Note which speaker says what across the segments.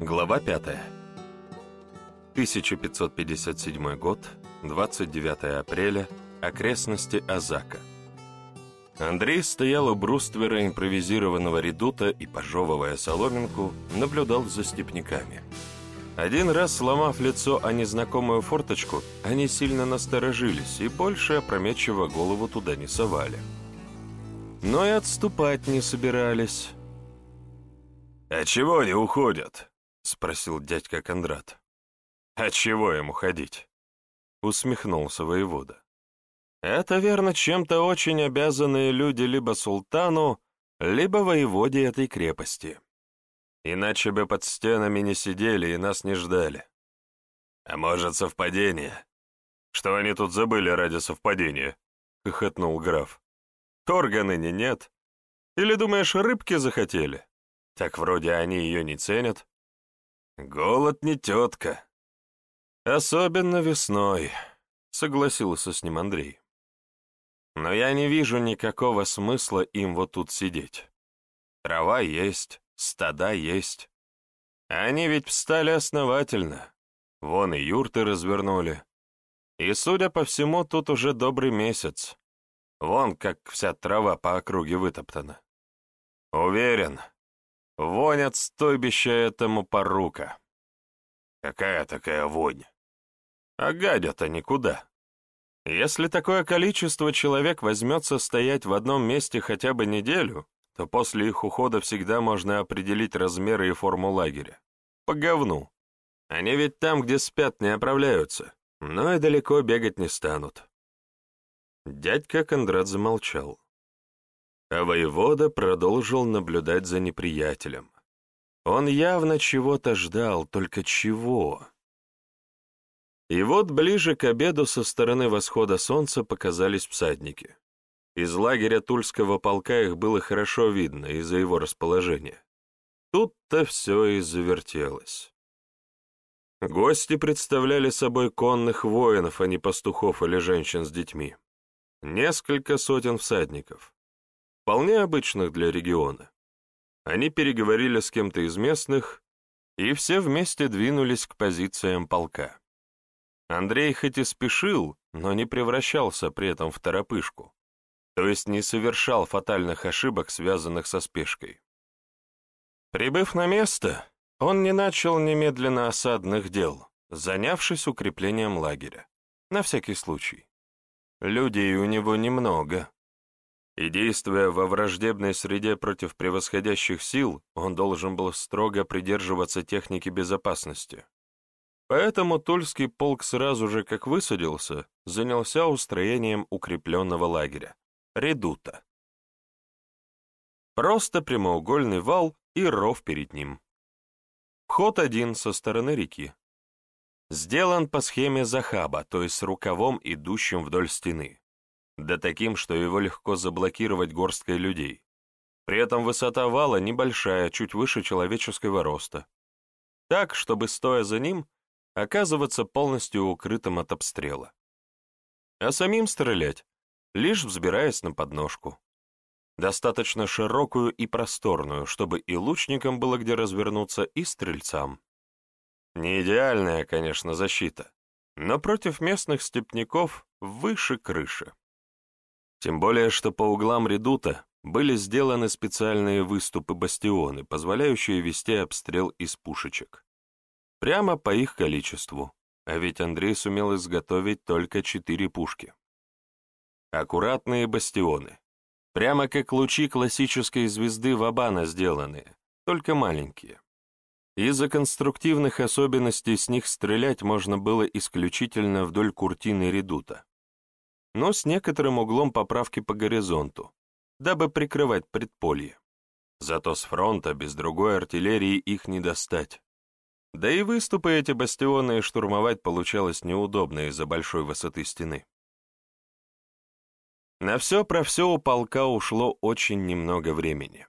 Speaker 1: Глава 5. 1557 год, 29 апреля, окрестности Азака. Андрей стоял у бруствера импровизированного редута и, пожевывая соломинку, наблюдал за степняками. Один раз, сломав лицо о незнакомую форточку, они сильно насторожились и больше опрометчиво голову туда не совали. Но и отступать не собирались.
Speaker 2: «А чего они уходят?»
Speaker 1: — спросил дядька Кондрат. «А чего им уходить?» — усмехнулся воевода. «Это верно чем-то очень обязанные люди либо султану, либо воеводе этой крепости. Иначе бы под стенами не сидели и нас не ждали.
Speaker 2: А может, совпадение? Что они тут забыли ради совпадения?»
Speaker 1: — хохотнул граф. «Торга ныне нет. Или, думаешь, рыбки захотели? Так вроде они ее не ценят».
Speaker 2: «Голод не тетка».
Speaker 1: «Особенно весной», — согласился с ним Андрей. «Но я не вижу никакого смысла им вот тут сидеть. Трава есть, стада есть. Они ведь встали основательно. Вон и юрты развернули. И, судя по всему, тут уже добрый месяц. Вон как вся трава по округе вытоптана. Уверен, вонь от стойбища этому порука.
Speaker 2: Какая такая вонь?
Speaker 1: А гадят они куда? Если такое количество человек возьмется стоять в одном месте хотя бы неделю, то после их ухода всегда можно определить размеры и форму лагеря. По говну. Они ведь там, где спят, не оправляются, но и далеко бегать не станут. Дядька Кондрат замолчал. А воевода продолжил наблюдать за неприятелем. Он явно чего-то ждал, только чего? И вот ближе к обеду со стороны восхода солнца показались всадники. Из лагеря Тульского полка их было хорошо видно из-за его расположения. Тут-то все и завертелось. Гости представляли собой конных воинов, а не пастухов или женщин с детьми. Несколько сотен всадников. Вполне обычных для региона. Они переговорили с кем-то из местных, и все вместе двинулись к позициям полка. Андрей хоть и спешил, но не превращался при этом в торопышку то есть не совершал фатальных ошибок, связанных со спешкой. Прибыв на место, он не начал немедленно осадных дел, занявшись укреплением лагеря, на всякий случай. Людей у него немного, и действуя во враждебной среде против превосходящих сил, он должен был строго придерживаться техники безопасности. Поэтому Тульский полк сразу же, как высадился, занялся устроением укрепленного лагеря, редута. Просто прямоугольный вал и ров перед ним. Вход один со стороны реки. Сделан по схеме захаба, то есть с рукавом, идущим вдоль стены. Да таким, что его легко заблокировать горсткой людей. При этом высота вала небольшая, чуть выше человеческого роста. Так, чтобы, стоя за ним, оказываться полностью укрытым от обстрела. А самим стрелять лишь взбираясь на подножку. Достаточно широкую и просторную, чтобы и лучникам было где развернуться, и стрельцам. Не идеальная, конечно, защита, но против местных степняков выше крыши. Тем более, что по углам редута были сделаны специальные выступы-бастионы, позволяющие вести обстрел из пушечек. Прямо по их количеству, а ведь Андрей сумел изготовить только четыре пушки. Аккуратные бастионы. Прямо как лучи классической звезды Вабана сделанные, только маленькие. Из-за конструктивных особенностей с них стрелять можно было исключительно вдоль куртины редута. Но с некоторым углом поправки по горизонту, дабы прикрывать предполье. Зато с фронта без другой артиллерии их не достать. Да и выступы эти бастионы штурмовать получалось неудобно из-за большой высоты стены. На все про все у полка ушло очень немного времени.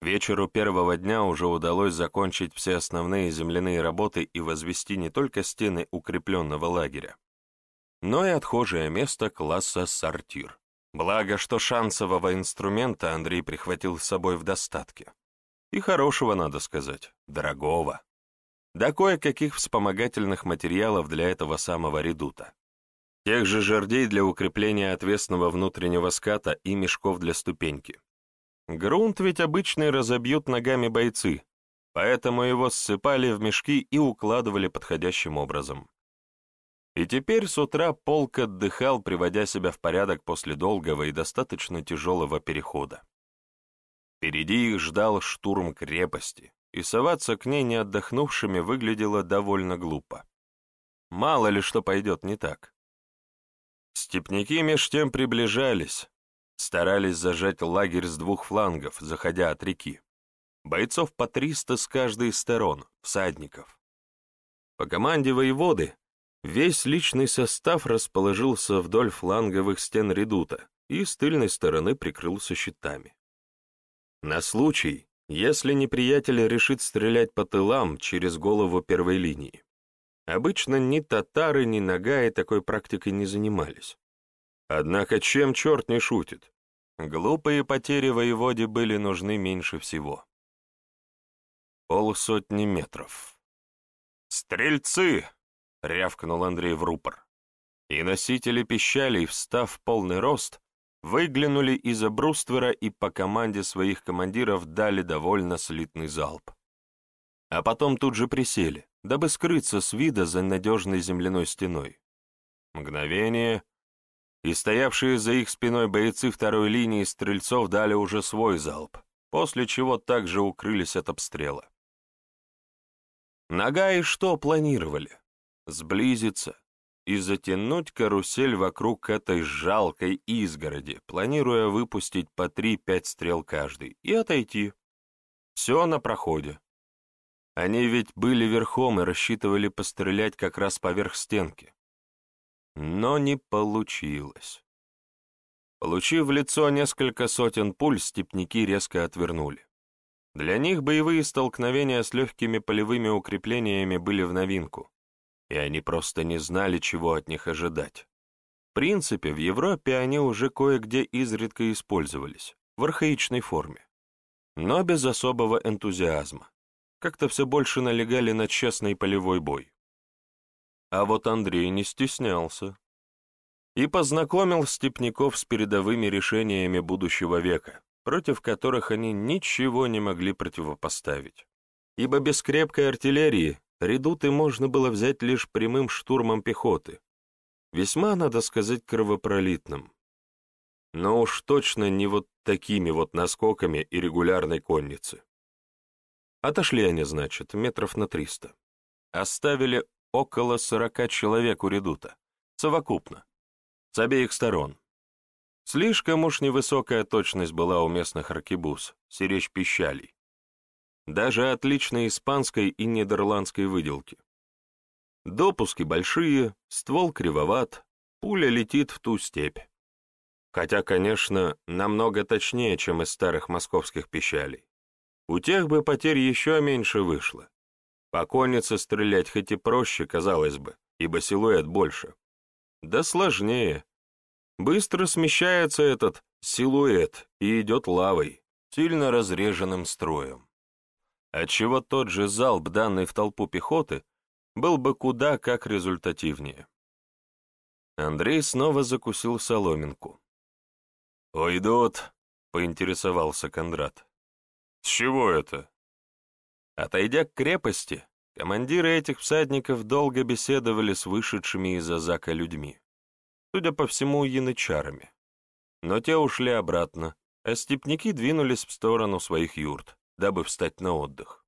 Speaker 1: Вечеру первого дня уже удалось закончить все основные земляные работы и возвести не только стены укрепленного лагеря, но и отхожее место класса «Сортир». Благо, что шансового инструмента Андрей прихватил с собой в достатке. И хорошего, надо сказать, дорогого. Да кое-каких вспомогательных материалов для этого самого редута. Тех же жердей для укрепления отвесного внутреннего ската и мешков для ступеньки. Грунт ведь обычный разобьют ногами бойцы, поэтому его ссыпали в мешки и укладывали подходящим образом. И теперь с утра полк отдыхал, приводя себя в порядок после долгого и достаточно тяжелого перехода. Впереди их ждал штурм крепости, и соваться к ней не отдохнувшими выглядело довольно глупо. Мало ли что пойдет не так. Степняки меж тем приближались, старались зажать лагерь с двух флангов, заходя от реки. Бойцов по триста с каждой из сторон, всадников. По команде воеводы Весь личный состав расположился вдоль фланговых стен редута и с тыльной стороны прикрылся щитами. На случай, если неприятель решит стрелять по тылам через голову первой линии. Обычно ни татары, ни нагаи такой практикой не занимались. Однако чем черт не шутит? Глупые потери воеводе были нужны меньше всего. Полсотни метров. «Стрельцы!» — рявкнул Андрей в рупор. И носители пищалей, встав в полный рост, выглянули из-за бруствера и по команде своих командиров дали довольно слитный залп. А потом тут же присели, дабы скрыться с вида за надежной земляной стеной. Мгновение, и стоявшие за их спиной бойцы второй линии стрельцов дали уже свой залп, после чего также укрылись от обстрела. Нога что планировали? Сблизиться и затянуть карусель вокруг этой жалкой изгороди, планируя выпустить по три-пять стрел каждый, и отойти. Все на проходе. Они ведь были верхом и рассчитывали пострелять как раз поверх стенки. Но не получилось. Получив в лицо несколько сотен пуль, степняки резко отвернули. Для них боевые столкновения с легкими полевыми укреплениями были в новинку и они просто не знали, чего от них ожидать. В принципе, в Европе они уже кое-где изредка использовались, в архаичной форме, но без особого энтузиазма. Как-то все больше налегали на честный полевой бой. А вот Андрей не стеснялся и познакомил степняков с передовыми решениями будущего века, против которых они ничего не могли противопоставить. Ибо без крепкой артиллерии редуты можно было взять лишь прямым штурмом пехоты, весьма, надо сказать, кровопролитным. Но уж точно не вот такими вот наскоками и регулярной конницы. Отошли они, значит, метров на триста. Оставили около сорока человек у редута, совокупно, с обеих сторон. Слишком уж невысокая точность была у местных аркебуз, сиречь пищалей даже отличной испанской и нидерландской выделки. Допуски большие, ствол кривоват, пуля летит в ту степь. Хотя, конечно, намного точнее, чем из старых московских пищалей. У тех бы потерь еще меньше вышло. По коннице стрелять хоть и проще, казалось бы, ибо силуэт больше. Да сложнее. Быстро смещается этот силуэт и идет лавой, сильно разреженным строем отчего тот же залп, данный в толпу пехоты, был бы куда как результативнее. Андрей снова закусил соломинку. «Уйдут», — поинтересовался Кондрат. «С чего это?» Отойдя к крепости, командиры этих всадников долго беседовали с вышедшими из Азака людьми, судя по всему, янычарами. Но те ушли обратно, а степняки двинулись в сторону своих юрт дабы встать на отдых.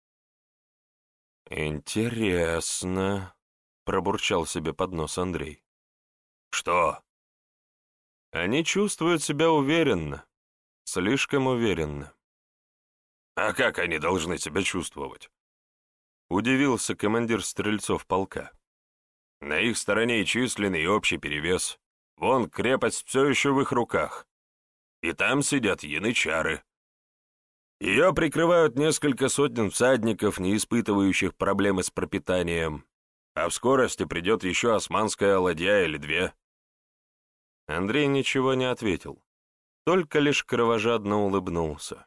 Speaker 1: «Интересно», — пробурчал себе под нос Андрей. «Что?» «Они чувствуют себя уверенно, слишком уверенно». «А как они должны себя чувствовать?» Удивился командир стрельцов полка. «На их стороне и численный, и общий перевес. Вон крепость все еще в их руках. И там сидят янычары. Ее прикрывают несколько сотен всадников, не испытывающих проблемы с пропитанием, а в скорости придет еще османская ладья или две. Андрей ничего не ответил, только лишь кровожадно улыбнулся.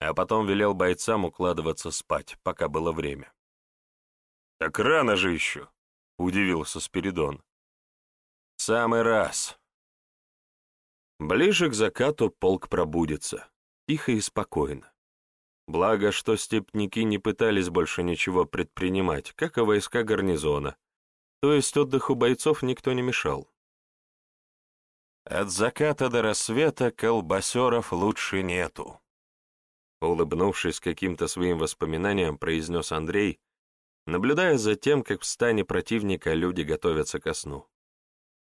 Speaker 1: а потом велел бойцам укладываться спать, пока было время.
Speaker 2: «Так рано же еще!» — удивился Спиридон.
Speaker 1: «Самый раз!» Ближе к закату полк пробудется, тихо и спокойно. Благо, что степники не пытались больше ничего предпринимать, как и войска гарнизона, то есть отдыху бойцов никто не мешал. От заката до рассвета колбасеров лучше нету. Улыбнувшись каким-то своим воспоминаниям, произнес Андрей, наблюдая за тем, как в стане противника люди готовятся ко сну.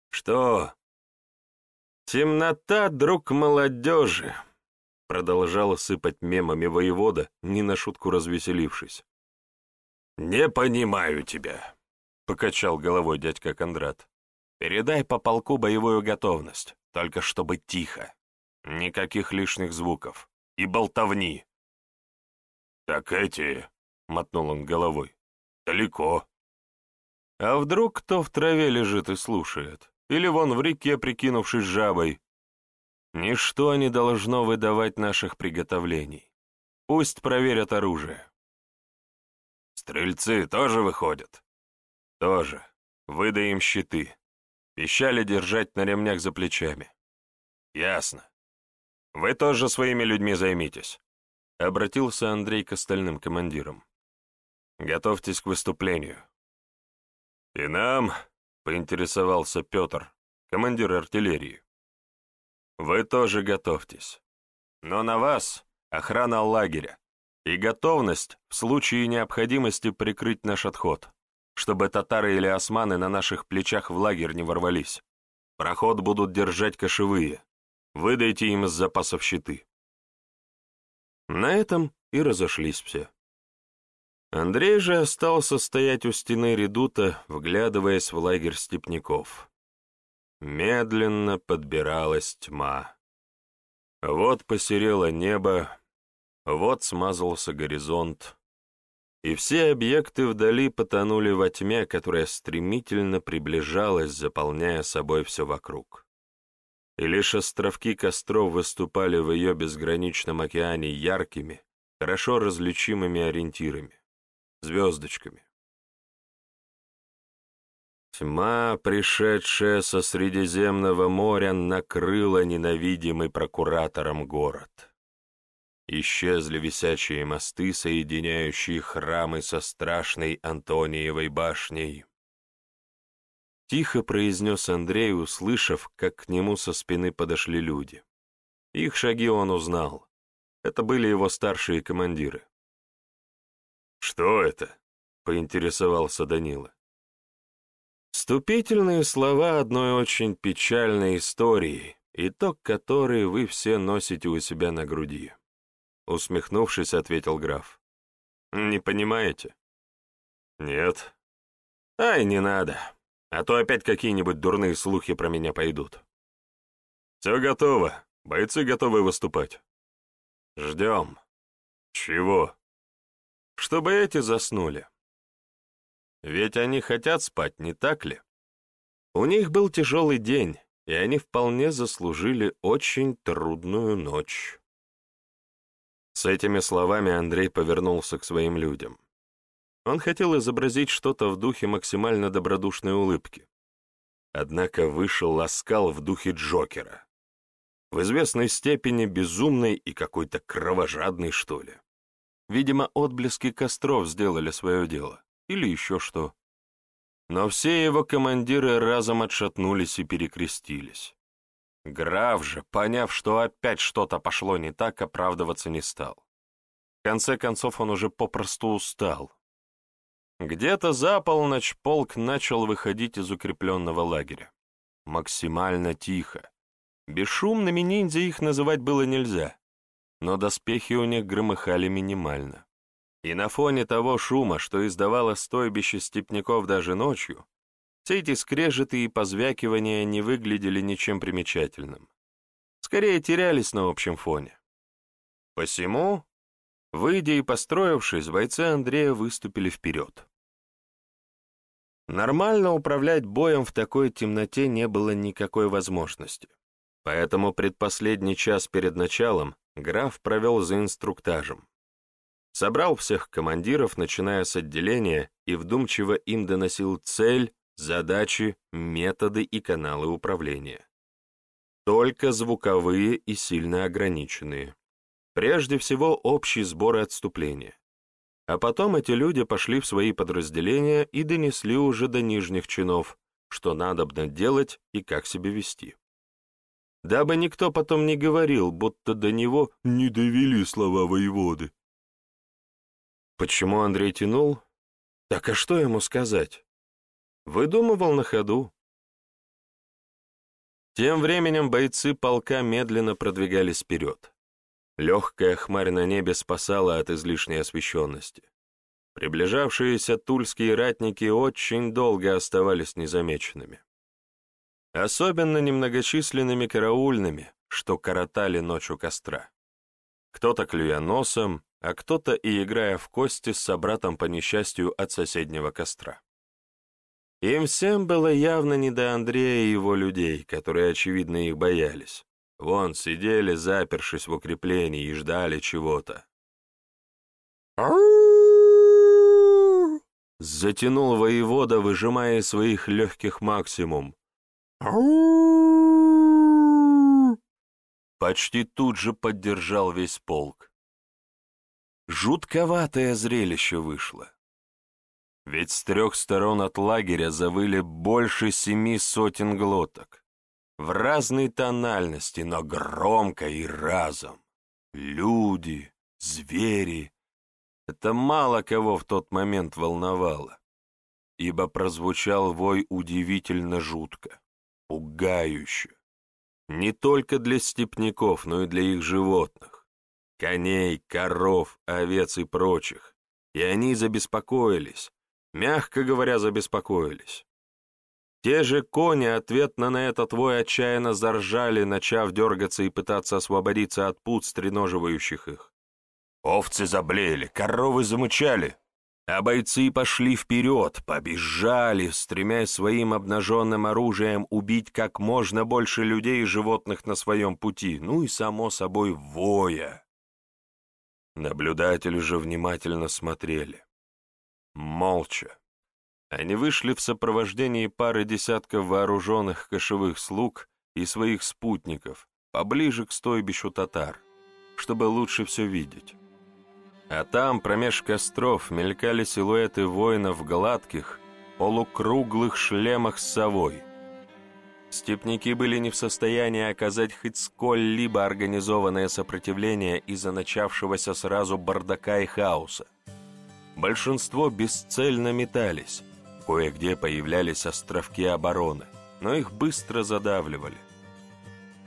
Speaker 1: «Что? Темнота, друг молодежи!» Продолжал сыпать мемами воевода, не на шутку развеселившись.
Speaker 2: «Не понимаю тебя», — покачал головой дядька Кондрат.
Speaker 1: Передай по полку боевую готовность, только чтобы тихо. Никаких лишних звуков. И болтовни.
Speaker 2: «Так эти...» — мотнул он головой. «Далеко».
Speaker 1: «А вдруг кто в траве лежит и слушает? Или вон в реке, прикинувшись жабой? Ничто не должно выдавать наших приготовлений. Пусть проверят оружие».
Speaker 2: «Стрельцы тоже выходят?»
Speaker 1: «Тоже. Выдай им щиты. Пищали держать на ремнях за плечами. Ясно. Вы тоже своими людьми займитесь. Обратился Андрей к остальным командирам. Готовьтесь к выступлению. И нам, поинтересовался Петр, командир артиллерии. Вы тоже готовьтесь. Но на вас охрана лагеря и готовность в случае необходимости прикрыть наш отход чтобы татары или османы на наших плечах в лагерь не ворвались. Проход будут держать кошевые. Выдайте им из запасов щиты. На этом и разошлись все. Андрей же остался стоять у стены редута, вглядываясь в лагерь степняков. Медленно подбиралась тьма. Вот посерело небо, вот смазался горизонт, и все объекты вдали потонули во тьме, которая стремительно приближалась, заполняя собой все вокруг. И лишь островки костров выступали в ее безграничном океане яркими, хорошо различимыми ориентирами, звездочками. Тьма, пришедшая со Средиземного моря, накрыла ненавидимый прокуратором город. Исчезли висячие мосты, соединяющие храмы со страшной Антониевой башней. Тихо произнес Андрей, услышав, как к нему со спины подошли люди. Их шаги он узнал. Это были его старшие командиры.
Speaker 2: «Что это?» — поинтересовался Данила.
Speaker 1: Вступительные слова одной очень печальной истории, итог которой вы все носите у себя на груди. Усмехнувшись, ответил граф. «Не понимаете?»
Speaker 2: «Нет».
Speaker 1: «Ай, не надо, а то опять какие-нибудь дурные слухи про меня пойдут».
Speaker 2: «Все готово, бойцы готовы выступать».
Speaker 1: «Ждем».
Speaker 2: «Чего?»
Speaker 1: «Чтобы эти заснули. Ведь они хотят спать, не так ли? У них был тяжелый день, и они вполне заслужили очень трудную ночь». С этими словами Андрей повернулся к своим людям. Он хотел изобразить что-то в духе максимально добродушной улыбки. Однако вышел ласкал в духе Джокера. В известной степени безумный и какой-то кровожадный, что ли. Видимо, отблески костров сделали свое дело. Или еще что. Но все его командиры разом отшатнулись и перекрестились. Граф же, поняв, что опять что-то пошло не так, оправдываться не стал. В конце концов, он уже попросту устал. Где-то за полночь полк начал выходить из укрепленного лагеря. Максимально тихо. Бесшумными ниндзя их называть было нельзя, но доспехи у них громыхали минимально. И на фоне того шума, что издавало стойбище степняков даже ночью, все эти скрежеты и позвякивания не выглядели ничем примечательным. Скорее терялись на общем фоне. Посему, выйдя и построившись, бойцы Андрея выступили вперед. Нормально управлять боем в такой темноте не было никакой возможности. Поэтому предпоследний час перед началом граф провел за инструктажем. Собрал всех командиров, начиная с отделения, и вдумчиво им доносил цель, задачи, методы и каналы управления. Только звуковые и сильно ограниченные. Прежде всего, общий сбор и отступление. А потом эти люди пошли в свои подразделения и донесли уже до нижних чинов, что надобно делать и как себя вести. Дабы никто потом не говорил, будто до него не довели слова воеводы. Почему Андрей тянул? Так а что ему сказать? Выдумывал на ходу. Тем временем бойцы полка медленно продвигались вперед. Легкая хмарь на небе спасала от излишней освещенности. Приближавшиеся тульские ратники очень долго оставались незамеченными. Особенно немногочисленными караульными, что коротали ночь у костра. Кто-то клюя носом, а кто-то и играя в кости с собратом по несчастью от соседнего костра. Им всем было явно не до Андрея и его людей, которые, очевидно, их боялись. Вон, сидели, запершись в укреплении, и ждали чего-то. Затянул воевода, выжимая из своих легких максимум. Почти тут же поддержал весь полк. Жутковатое зрелище вышло. Ведь с трех сторон от лагеря завыли больше семи сотен глоток. В разной тональности, но громко и разом. Люди, звери. Это мало кого в тот момент волновало, ибо прозвучал вой удивительно жутко, пугающе. Не только для степняков, но и для их животных коней, коров, овец и прочих, и они забеспокоились, мягко говоря, забеспокоились. Те же кони ответно на этот вой отчаянно заржали, начав дергаться и пытаться освободиться от пут, стреноживающих их. Овцы заблеяли, коровы замычали, а бойцы пошли вперед, побежали, стремясь своим обнаженным оружием убить как можно больше людей и животных на своем пути, ну и, само собой, воя. Наблюдатели же внимательно смотрели. Молча. Они вышли в сопровождении пары десятков вооруженных кошевых слуг и своих спутников поближе к стойбищу татар, чтобы лучше все видеть. А там, промеж костров, мелькали силуэты воинов в гладких, полукруглых шлемах с совой — Степники были не в состоянии оказать хоть сколь-либо организованное сопротивление из-за начавшегося сразу бардака и хаоса. Большинство бесцельно метались, кое-где появлялись островки обороны, но их быстро задавливали.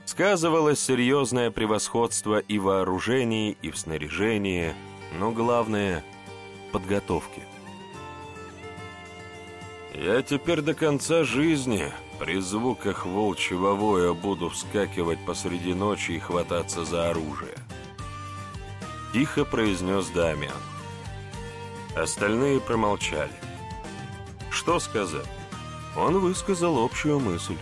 Speaker 1: Сказывалось серьезное превосходство и в вооружении, и в снаряжении, но главное — подготовке. «Я теперь до конца жизни при звуках волчьего воя буду вскакивать посреди ночи и хвататься за оружие. Тихо произнес Дамиан. Остальные промолчали. Что сказать? Он высказал общую мысль.